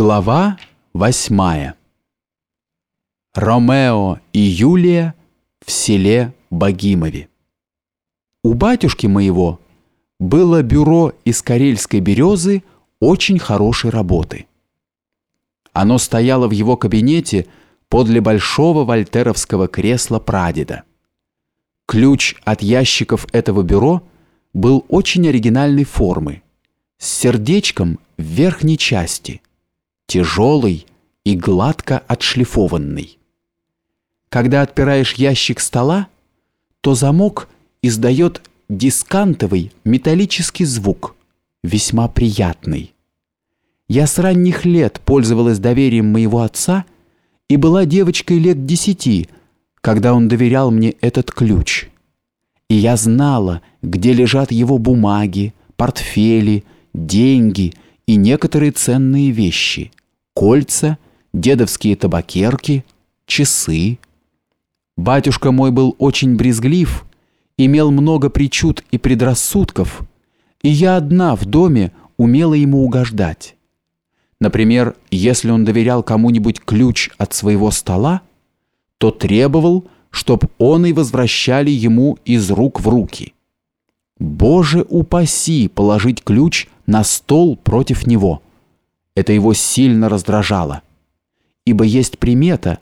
Глава восьмая Ромео и Юлия в селе Богимове У батюшки моего было бюро из карельской березы очень хорошей работы. Оно стояло в его кабинете подле большого вольтеровского кресла прадеда. Ключ от ящиков этого бюро был очень оригинальной формы, с сердечком в верхней части – тяжелый и гладко отшлифованный. Когда отпираешь ящик стола, то замок издает дискантовый металлический звук, весьма приятный. Я с ранних лет пользовалась доверием моего отца и была девочкой лет десяти, когда он доверял мне этот ключ. И я знала, где лежат его бумаги, портфели, деньги и некоторые ценные вещи – кольца, дедовские табакерки, часы. Батюшка мой был очень брезглив, имел много причуд и предрассудков, и я одна в доме умела ему угождать. Например, если он доверял кому-нибудь ключ от своего стола, то требовал, чтоб он и возвращали ему из рук в руки. Боже упаси положить ключ на стол против него – это его сильно раздражало. Ибо есть примета,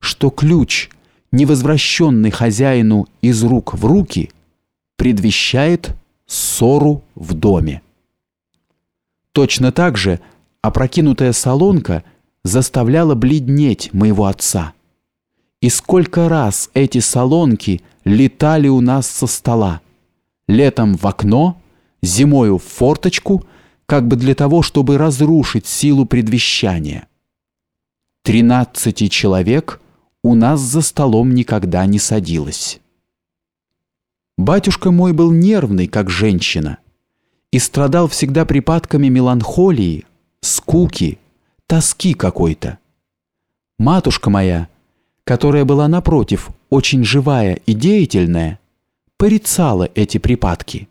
что ключ, не возвращенный хозяину из рук в руки, предвещает ссору в доме. Точно так же опрокинутая солонка заставляла бледнеть моего отца. И сколько раз эти солонки летали у нас со стола. Летом в окно, зимою в форточку – как бы для того, чтобы разрушить силу предвещания. Тринадцати человек у нас за столом никогда не садилось. Батюшка мой был нервный, как женщина, и страдал всегда припадками меланхолии, скуки, тоски какой-то. Матушка моя, которая была напротив очень живая и деятельная, порицала эти припадки.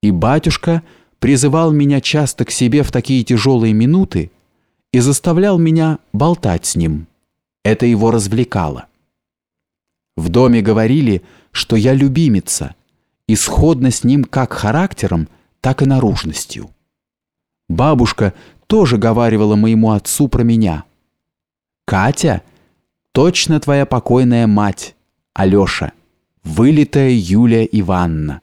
И батюшка – призывал меня часто к себе в такие тяжелые минуты и заставлял меня болтать с ним. Это его развлекало. В доме говорили, что я любимица, и сходна с ним как характером, так и наружностью. Бабушка тоже говаривала моему отцу про меня. «Катя, точно твоя покойная мать, Алеша, вылитая Юлия Ивановна».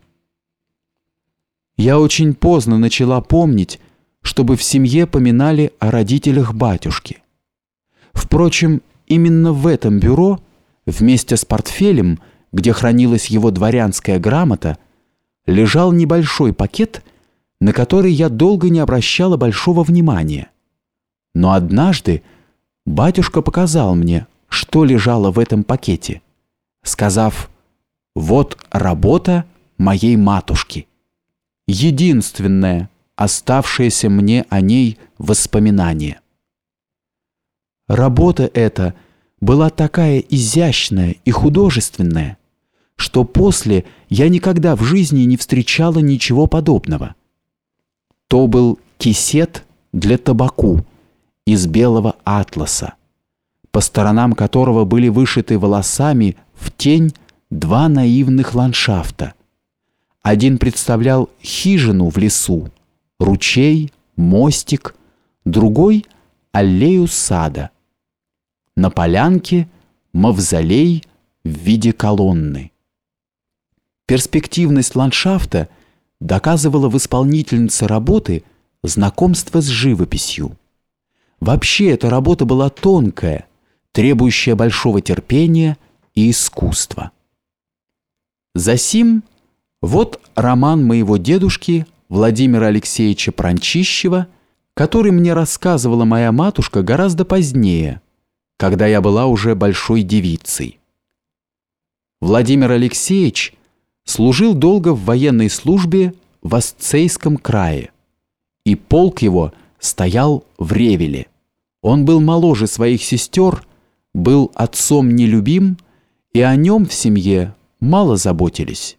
Я очень поздно начала помнить, чтобы в семье поминали о родителях батюшки. Впрочем, именно в этом бюро, вместе с портфелем, где хранилась его дворянская грамота, лежал небольшой пакет, на который я долго не обращала большого внимания. Но однажды батюшка показал мне, что лежало в этом пакете, сказав «Вот работа моей матушки» единственное оставшееся мне о ней воспоминание. Работа эта была такая изящная и художественная, что после я никогда в жизни не встречала ничего подобного. То был кисет для табаку из белого атласа, по сторонам которого были вышиты волосами в тень два наивных ландшафта – один представлял хижину в лесу, ручей, мостик, другой — аллею сада. На полянке — мавзолей в виде колонны. Перспективность ландшафта доказывала в исполнительнице работы знакомство с живописью. Вообще эта работа была тонкая, требующая большого терпения и искусства. Засим вот роман моего дедушки Владимира Алексеевича Пранчищева, который мне рассказывала моя матушка гораздо позднее, когда я была уже большой девицей. Владимир Алексеевич служил долго в военной службе в Астцейском крае, и полк его стоял в Ревеле. Он был моложе своих сестер, был отцом нелюбим, и о нем в семье мало заботились.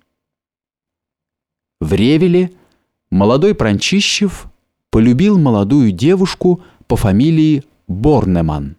В Ревеле молодой Пранчищев полюбил молодую девушку по фамилии Борнеман.